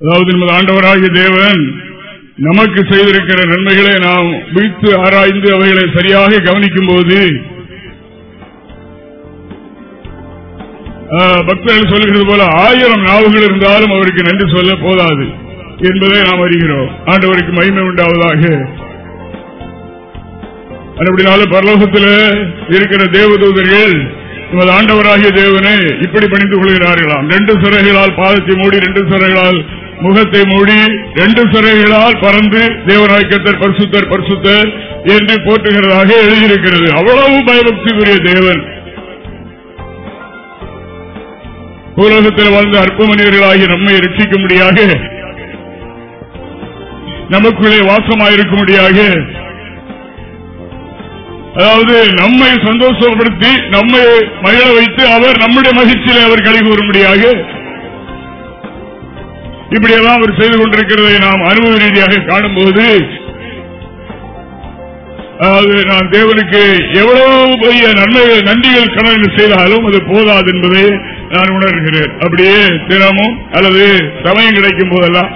அதாவது நமது ஆண்டவராகிய தேவன் நமக்கு செய்திருக்கிற நன்மைகளை நாம் விழித்து ஆராய்ந்து அவைகளை சரியாக கவனிக்கும் போது பக்தர்கள் சொல்லுகிறது போல ஆயிரம் நாவுகள் இருந்தாலும் அவருக்கு நன்றி சொல்ல போதாது என்பதை நாம் அறிகிறோம். ஆண்டவருக்கு மகிமை உண்டாவதாக. அப்படினாலும் பரலோகத்தில் இருக்கிற தேவதூதர்கள் நமது ஆண்டவராகிய தேவனை இப்படி பணிந்து கொள்கிறார்களாம். ரெண்டு சிறைகளால் பாதத்தை மூடி ரெண்டு சிறைகளால் முகத்தை மூடி ரெண்டு சிறைகளால் பறந்து தேவநாயக்கத்தர் பரிசுத்தர் பரிசுத்தர் என்று போற்றுகிறதாக எழுதியிருக்கிறது. அவ்வளவு பயபக்திக்குரிய தேவன். உலகத்தில் வாழ்ந்த அற்ப மனிதர்களாகி நம்மை ரட்சிக்கும்படியாக நமக்குள்ளே வாசமாயிருக்கும்படியாக அதாவது நம்மை சந்தோஷப்படுத்தி நம்மை மகிழ வைத்து அவர் நம்முடைய மகிழ்ச்சியில அவர் கழி கூறும்படியாக இப்படியெல்லாம் அவர் செய்து கொண்டிருக்கிறதை நாம் அனுபவ ரீதியாக காணும்போது அதாவது நான் தேவனுக்கு எவ்வளவு பெரிய நன்மைகள் நன்றிகள் கணக்கு செய்தாலும் அது போதாது என்பதை நான் உணர்கிறேன். அப்படியே தினமும் அல்லது சமயம் கிடைக்கும் போதெல்லாம்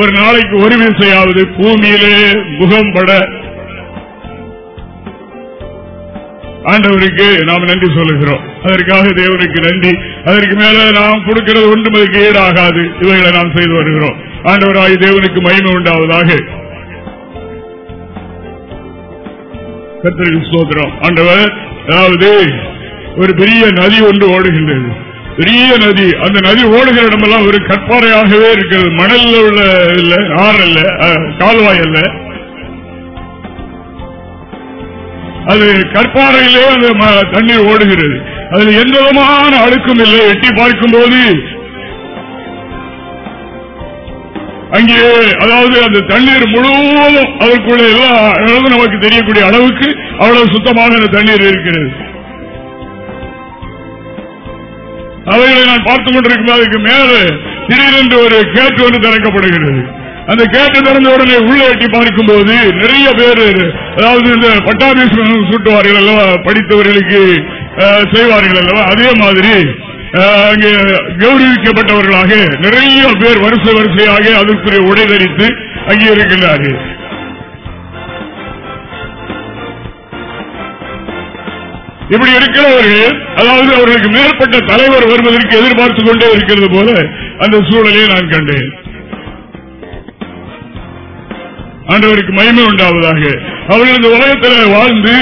ஒரு நாளைக்கு ஒரு விசையாவது பூமியிலே முகம் பட ஆண்டவருக்கு நாம் நன்றி சொல்லுகிறோம். அதற்காக தேவனுக்கு நன்றி. அதற்கு மேல நாம் கொடுக்கிறது ஒன்றும் அதுக்கு ஈடாகாது இவைகளை நாம் செய்து வருகிறோம். ஆண்டவராய் தேவனுக்கு மகிமை உண்டாவதாக. கத்திரிக்கு சோதரம் ஆண்டவர் அதாவது ஒரு பெரிய நதி ஒன்று ஓடுகின்றது. பெரிய நதி. அந்த நதி ஓடுகிற இடமெல்லாம் ஒரு கற்பாறையாகவே இருக்கிறது. மணல்ல உள்ள இல்ல ஆறு அல்ல கால்வாய் அல்ல. அது கற்பாறையிலே அந்த தண்ணீர் ஓடுகிறது. அதில் எந்த விதமான அழுக்கும் இல்லை. எட்டி பார்க்கும் போது அங்கே அதாவது அந்த தண்ணீர் முழுவதும் அதற்குள்ள எல்லா அளவு நமக்கு தெரியக்கூடிய அளவுக்கு அவ்வளவு சுத்தமாக அந்த தண்ணீர் இருக்கிறது. அவைகளை நான் பார்த்துக் கொண்டிருக்கும் அதுக்கு மேலே திடீரென்று ஒரு கேட்டு ஒன்று திறக்கப்படுகிறது. அந்த கேட்டு திறந்த உடனே உள்ளே எட்டி பார்க்கும் போது நிறைய பேர் அதாவது இந்த பட்டாபீஸ் சுட்டுவார்கள் அல்லவா படித்தவர்களுக்கு செய்வார்கள் அல்லவா? அதே மாதிரி அங்கே கௌரவிக்கப்பட்டவர்களாக நிறைய பேர் வரிசை வரிசையாக அதற்குரிய உடை தரித்து அங்கே இருக்கின்றார்கள். இப்படி இருக்கிறவர்கள் அதாவது அவர்களுக்கு மேற்பட்ட தலைவர் வருவதற்கு எதிர்பார்த்துக் கொண்டே இருக்கிறது போல அந்த சூழலை நான் கண்டேன். ஆண்டவருக்கு மயமே உண்டாவதாக. அவர்கள் இந்த உலகத்தில் வாழ்ந்து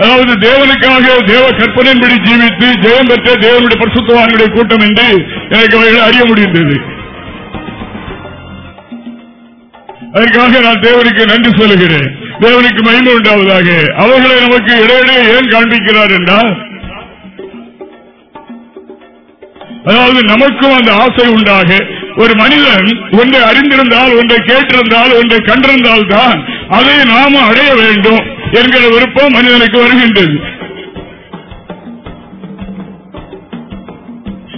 அதாவது தேவனுக்காக தேவ கற்பனையின்படி ஜீவித்து ஜெயம் பெற்ற தேவனுடைய பரிசுத்தவான்களுடைய கூட்டம் என்று எனக்கு அவர்கள் அறிய முடிந்தது அதற்காக நான் தேவனுக்கு நன்றி சொல்லுகிறேன். தேவனுக்கு மகிமை உண்டாவதாக. அவர்களை நமக்கு இடையிடையே ஏன் காண்பிக்கிறார் என்றால் அதாவது நமக்கும் அந்த ஆசை உண்டாக. ஒரு மனிதன் ஒன்றை அறிந்திருந்தால் ஒன்றை கேட்டிருந்தால் ஒன்றை கண்டிருந்தால் தான் அதை நாம அடைய வேண்டும். என்கிற விருப்பம் மனிதனுக்கு வருகின்றது.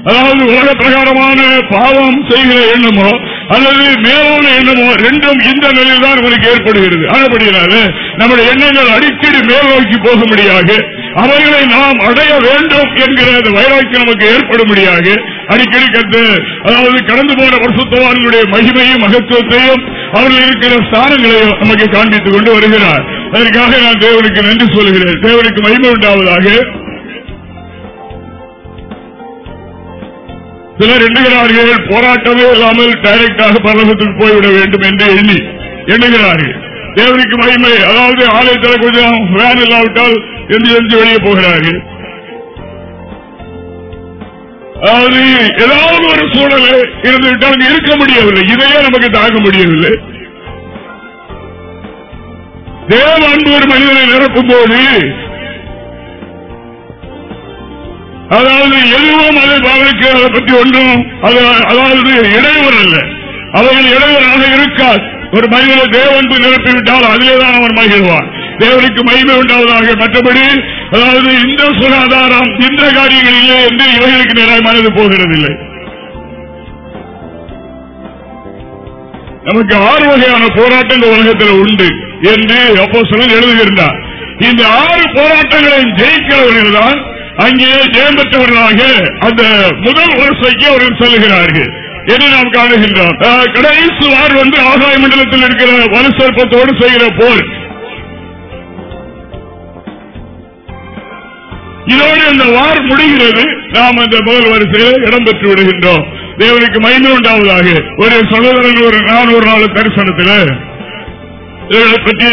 அதாவது உலக பிரகாரமான பாவம் செய்கிற எண்ணமோ அல்லது மேலான எண்ணமோ ரெண்டும் இந்த நிலையில் தான் அவருக்கு ஏற்படுகிறது. அதுபடியால நம்முடைய எண்ணங்கள் அடிக்கடி மேல் நோக்கி போகும்படியாக அவர்களை நாம் அடைய வேண்டும் என்கிற அந்த வைராக்கியம் நமக்கு ஏற்படும்படியாக அடிக்கடி கற்று அதாவது கடந்து போன வருஷத்தவான்களுடைய மகிமையும் மகத்துவத்தையும் அவர்கள் இருக்கிற ஸ்தானங்களையும் நமக்கு காண்பித்துக் கொண்டு வருகிறார். அதற்காக நான் தேவனுக்கு நன்றி சொல்கிறேன் தேவனுக்கு மகிமை உண்டாவதாக. சிலர் எண்ணுகிறார்கள் போராட்டமே இல்லாமல் டைரக்டாக பரலகத்துக்கு போய்விட வேண்டும் என்று எண்ணி எண்ணுகிறார்கள். தேவனுக்கு மகிமை அதாவது ஆலயத்தில் கொஞ்சம் வேன் இல்லாவிட்டால் என்று எந்த வெளியே போகிறார்கள். அதாவது ஏதாவது ஒரு சூழலை இருந்துவிட்டால் இருக்க முடியவில்லை. இதையே நமக்கு தாக்க முடியவில்லை. தேவ அன்பு ஒரு மனிதனை நிரப்பும் போது அதாவது எதுவும் அதை அவருக்கு பற்றி ஒன்றும் அதாவது இடையூறு அல்ல. அவர்கள் இடையூறாக இருக்காது ஒரு மனிதனை தேவன்பு நிரப்பிவிட்டால் அதிலேதான் அவன் மகிழ்வான் தேவனுக்கு மகிமை உண்டாவதாக மற்றபடி அதாவது இந்த சுகாதாரம் இந்த காரியங்கள் இல்லை என்று இவைகளுக்கு நேராக மனது போகிறதில்லை. நமக்கு ஆறு வகையான போராட்டங்கள் உலகத்தில் உண்டு. என்று அப்போ சிலர் எழுதுகின்றார். இந்த ஆறு போராட்டங்களையும் ஜெயிக்கிறவர்கள் தான் அங்கே ஜெயம்பெற்றவர்களாக அந்த முதல் வரிசைக்கு அவர்கள் செல்கிறார்கள் என்று நாம் காணுகின்றோம். கடைசி வார் வந்து ஆகாய மண்டலத்தில் இருக்கிற வலுசற்பத்தோடு செய்கிற போர். இதோடு இந்த வார் முடிகிறது. நாம் அந்த முதல் வரிசையில் இடம்பெற்று விடுகின்றோம். தேவனுக்கு மைந்து உண்டாவதாக. ஒரு சகோதரன் ஒரு நானூறு நாள் தரிசனத்தில் இவர்களை பற்றி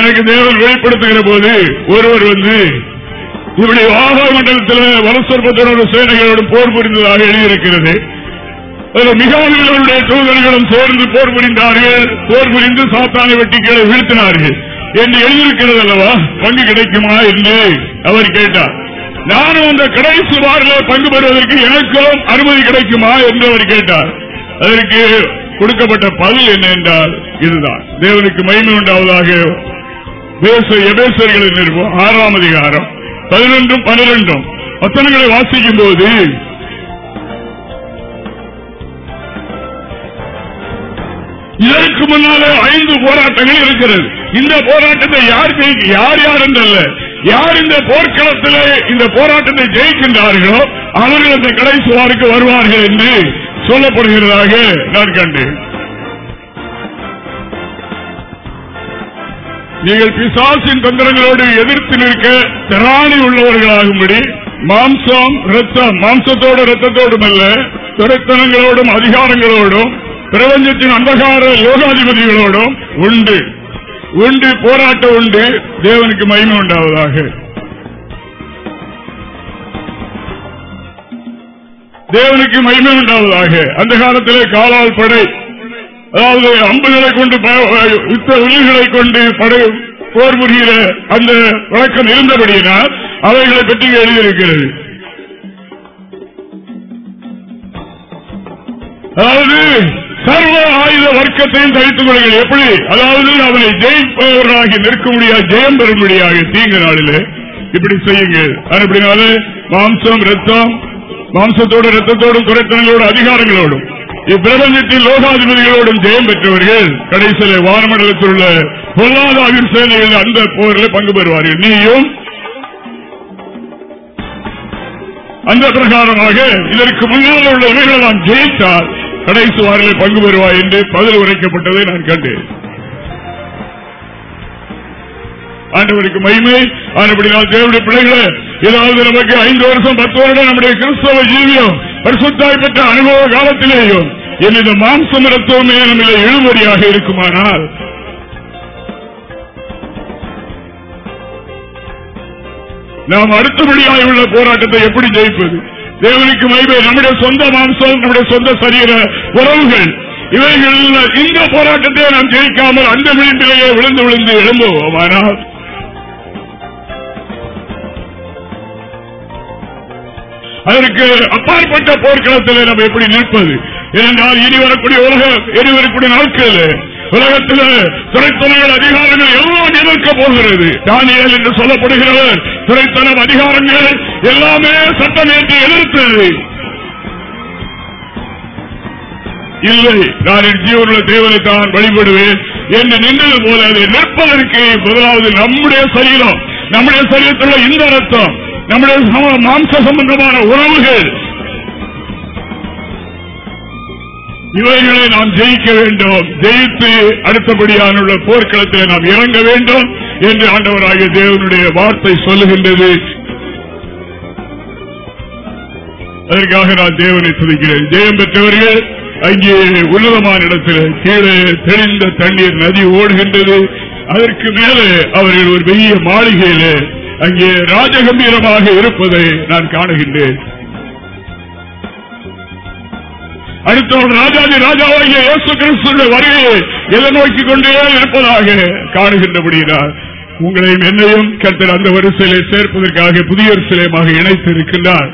எனக்கு தேவன் வெளிப்படுத்துகிற போது ஒருவர் வந்து இப்படி வாகன மண்டலத்தில் வலசற்பத்தனோட சேனைகளோடு போர் புரிந்ததாக எழுதியிருக்கிறது. மிகாவிகளுடைய தூதர்களும் சேர்ந்து போர் புரிந்தார்கள். போர் புரிந்து சாத்தானை வெட்டி கீழே வீழ்த்தினார்கள். என்று எழுதியிருக்கிறது அல்லவா? பங்கு கிடைக்குமா என்று அவர் கேட்டார். நானும் அந்த கடைசி வாரில் பங்கு பெறுவதற்கு எனக்கும் அனுமதி கிடைக்குமா? என்று அவர் கேட்டார். அதற்கு கொடுக்கப்பட்ட பதில் என்ன என்றால் இதுதான். தேவனுக்கு மகிமை உண்டாவதாக எபேசர்களின் நிறுவனம் ஆறாம் அதிகாரம் பதினொன்றும் பனிரெண்டும் வசனங்களை வாசிக்கும் போது இதற்கு முன்னாலே ஐந்து போராட்டங்கள் இருக்கிறது. இந்த போராட்டத்தை யார் யார் யார் என்றல்ல. யார் இந்த போர்க்களத்தில் இந்த போராட்டத்தை ஜெயிக்கின்றார்களோ அவர்கள் அந்த கடைசுவாருக்கு வருவார்கள் என்று சொல்லப்படுகிறதாக நான் கண்டேன். நீங்கள் பிசாசின் தந்திரங்களோடு எதிர்த்து நிற்க திராணி உள்ளவர்களாகும்படி மாம்சம் ரத்தம் மாம்சத்தோடு ரத்தத்தோடும் அல்ல துரைத்தனங்களோடும் அதிகாரங்களோடும் பிரபஞ்சத்தின் அந்தகார யோகாதிபதிகளோடும் உண்டு. உண்டு போராட்டம் உண்டு தேவனுக்கு மகிமை உண்டாவதாக. தேவனுக்கு மகிமை உண்டாவதாக. அந்த காலத்திலே காலால் படை அதாவது அம்புகளை கொண்டு யுத்த உயிர்களை கொண்டு படை போர் புரிகிற அந்த வழக்கம் இருந்தபடியினால் அவைகளை பற்றி எழுதியிருக்கிறது. அதாவது சர்வ ஆயுத வர்க்கத்தையும் தவித்துக் கொள்ளுங்கள். எப்படி? அதாவது அவனை ஜெயிப்பவர்களாகி நிற்க முடியாது ஜெயம் பெறும்படியாக தீங்கு நாளிலே இப்படி செய்யுங்கள். அப்படினால மாம்சம் ரத்தம் மாம்சத்தோடு ரத்தத்தோடும் குறைத்தனங்களோடு அதிகாரங்களோடும் இப்பிரபஞ்சத்தில் லோகாதிபதிகளோடும் ஜெயம் பெற்றவர்கள் கடைசியில வானமண்டலத்தில் உள்ள பொருளாதார சேனைகள் அந்த போரில் பங்கு பெறுவார்கள். நீயும் அந்த பிரகாரமாக இதற்கு முன்னால் உள்ள இவைகளை நான் ஜெயித்தால் கடைசி வாரில் பங்கு பெறுவாய் என்று பதில் உரைக்கப்பட்டதை நான் கண்டேன். ஆண்டவருக்கு மகிமை ஆனபடினால் தேவடைய பிள்ளைகளை ஏதாவது நமக்கு ஐந்து வருஷம் பத்து வருடம் நம்முடைய கிறிஸ்தவ ஜீவியம் பரிசுத்தாய் பெற்ற அனுபவ காலத்திலேயும் இந்த மாம்சம் ரத்தமே நம்மள இழுபறியாக இருக்குமானால் நாம் அடுத்தபடியாக உள்ள போராட்டத்தை எப்படி ஜெயிப்பது? தேவனுக்கு மைவே நம்முடைய சொந்த மாம்சம் நம்முடைய சொந்த சரீர உறவுகள் இவைகளில் இந்த போராட்டத்தை நாம் ஜெயிக்காமல் அந்த விளிம்பிலேயே விழுந்து விழுந்து எழும்புவோம் ஆனால் அதற்கு அப்பாற்பட்ட போர்க்களத்தில் நம்ம எப்படி நிற்பது? ஏனென்றால் இனி வரக்கூடிய உலகம் இனி வரக்கூடிய நாட்கள் உலகத்தில் துறைத்தனங்கள் அதிகாரங்கள் எல்லாம் எதிர்க்க போகிறது. தானியல் என்று சொல்லப்படுகிறவர் துறைத்தனம் அதிகாரங்கள் எல்லாமே சட்டமேற்று எதிர்த்தது இல்லை நான் என் ஜீவனில் தேவனை தான் வழிபடுவேன் என்று நின்றது போல அதை நிற்பதற்கு முதலாவது நம்முடைய சரீரம் நம்முடைய சரீரத்தில் இந்த ரத்தம் நம்முடைய மாம்ச சம்பந்தமான உறவுகள். இவைகளை நாம் ஜெயிக்க வேண்டும். ஜெயித்து அடுத்தபடியான போர்க்களத்தில் நாம் இறங்க வேண்டும் என்று ஆண்டவராகிய தேவனுடைய வார்த்தை சொல்லுகின்றது. அதற்காக நான் தேவனை துதிக்கிறேன். ஜெயம் பெற்றவர்கள் அங்கே உன்னதமான இடத்தில் கீழே தெளிந்த தண்ணீர் நதி ஓடுகின்றது. அதற்கு மேலே அவர்கள் ஒரு பெரிய மாளிகையிலே அங்கே ராஜகம்பீரமாக இருப்பதை நான் காணுகின்றேன். அடுத்தவன் ராஜாதி ராஜாவாகிய இயேசு கிறிஸ்துடைய வருகையை எதிர்நோக்கிக் கொண்டே இருப்பதாக காணுகின்றபடியார் உங்களையும் என்னையும் கருத்தர் அந்த வரிசையிலே சேர்ப்பதற்காக புதிய சிலையமாக இணைத்து இருக்கின்றார்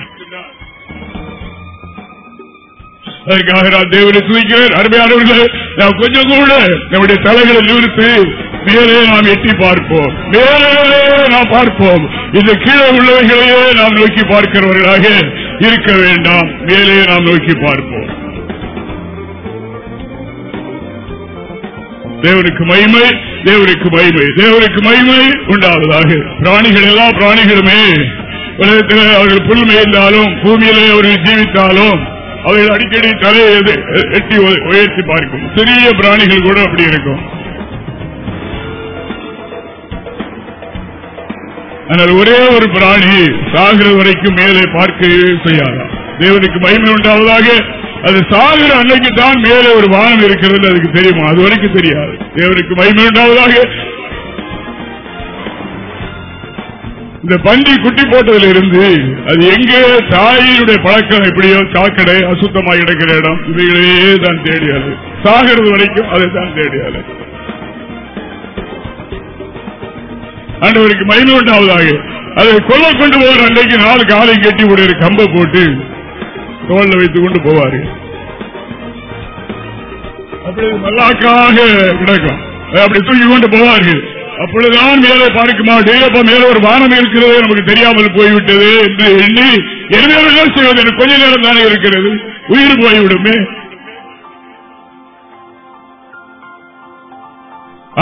அதற்காக நான் தேவனை துதிக்கிறேன். அருமையானவர்கள் நாம் கொஞ்சம் கூட நம்முடைய தலைகளை நிறுத்தி மேலே நாம் எட்டி பார்ப்போம். மேலே நாம் பார்ப்போம். இந்த கீழே உள்ளவைகளையே நாம் நோக்கி பார்க்கிறவர்களாக இருக்க வேண்டாம். மேலே நாம் நோக்கி பார்ப்போம். தேவனுக்கு மகிமை தேவனுக்கு மகிமை தேவனுக்கு மகிமை உண்டாவதாக. பிராணிகள் எல்லா பிராணிகளுமே உலகத்தில் அவர்கள் புல்மை இருந்தாலும் பூமியிலே அவர்கள் ஜீவித்தாலும் அவர்கள் அடிக்கடி தலையை எட்டி உயர்த்தி பார்க்கும். சிறிய பிராணிகள் கூட அப்படி இருக்கும். ஆனால் ஒரே ஒரு பிராணி சாகிற வரைக்கும் மேலே பார்க்கவே செய்யாதா? தேவனுக்கு மகிமை உண்டாவதாக அது சாகிற அன்னைக்கு தான் மேலே ஒரு வானம் இருக்கிறது அதுக்கு தெரியுமா? அது வரைக்கும் தெரியாது. தேவனுக்கு மகிமை உண்டாவதாக. இந்த பன்றி குட்டி போட்டதுல இருந்து அது எங்கே தாயினுடைய பழக்கம் எப்படியோ சாக்கடை அசுத்தமாக கிடக்கிற இடம் இவைகளையே தான் தேடியாது. சாகிறது வரைக்கும் அதை தான் தேடியாது. ஆண்டவருக்கு மயில உண்டாவதாக அதை கொல்ல கொண்டு போவார் அன்றைக்கு நாலு காலை கட்டி ஒரு கம்ப போட்டு தோல்ல வைத்துக் கொண்டு போவாரு. அப்படி மல்லாக்காக கிடக்கும். அப்படி தூக்கி கொண்டு போவார்கள். அப்பொழுதுதான் மேலே பார்க்குமா மாட்டேன் மேலே ஒரு வானம் இருக்கிறது நமக்கு தெரியாமல் போய்விட்டது என்று எண்ணி என்ன செய்வது கொஞ்ச நேரம் தானே இருக்கிறது. உயிர் போய்விடுமே.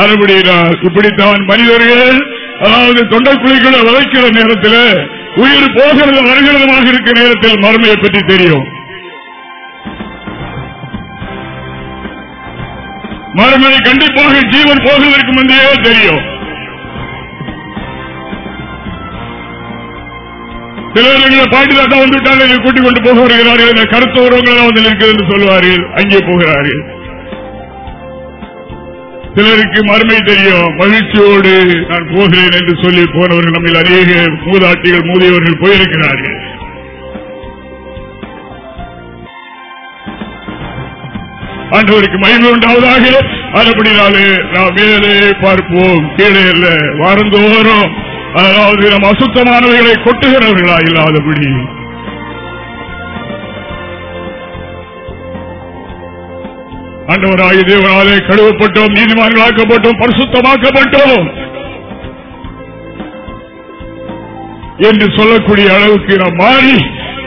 அறுபடியினால் இப்படித்தான் மனிதர்கள் அதாவது தொண்டை குழிகளை வளைக்கிற நேரத்தில் உயிர் போகிறது வருகிறதுமாக இருக்கிற நேரத்தில் மறுமையை பற்றி தெரியும். மறுமை கண்டிப்பாக ஜீவன் போகிறதற்கு முந்தையே தெரியும். சிலர் பாட்டி தாத்தா வந்துவிட்டாங்க கூட்டிக் கொண்டு போக வருகிறார்கள் கருத்து உறவுகள் வந்து இருக்கிறது என்று சொல்வார்கள் அங்கே போகிறார்கள். சிலருக்கு மறுமை தெரியும். மகிழ்ச்சியோடு நான் போகிறேன் என்று சொல்லி போனவர்கள் நம்ம அநேக மூதாட்டிகள் மூதியவர்கள் போயிருக்கிறார்கள். ஆண்டவருக்கு மகிமை உண்டாவதாக. அதுபடினாலே நாம் மேலே பார்ப்போம். கீழே அல்ல வாரந்தோறும். அதாவது நம் அசுத்தமானவைகளை கொட்டுகிறவர்களா இல்லாதபடி. ஆண்டவராய தேவனாலே கழுவப்பட்டோம் நீதிமான்களாக்கப்பட்டோம் பரிசுத்தமாக்கப்பட்டோம். என்று சொல்லக்கூடிய அளவுக்கு நாம் மாறி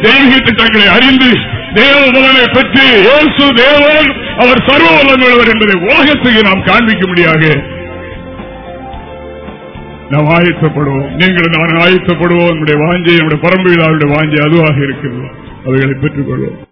தெய்வீக திட்டங்களை அறிந்து தேவ பலனை பெற்று இயேசு தேவன் அவர் சர்வ வல்லமையுள்ளவர் என்பதை உலகத்துக்கு நாம் காண்பிக்க முடியாது நாம் ஆயத்தப்படுவோம். நீங்கள் நான் ஆயத்தப்படுவோம். நம்முடைய வாஞ்சை நம்முடைய பரம்பு விழாவுடைய வாஞ்சை அதுவாக இருக்கிறது. அவைகளை பெற்றுக்கொள்வோம்.